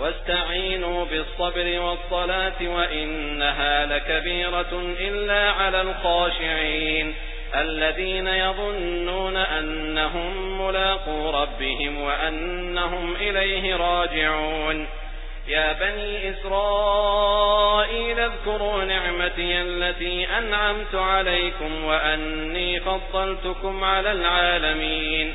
واستعينوا بالصبر والصلاة وإنها لكبيرة إلا على الخاشعين الذين يظنون أنهم ملاقوا ربهم وأنهم إليه راجعون. يا بني إسرائيل اذكروا نعمتي التي أنعمت عليكم وأني فضلتكم على العالمين.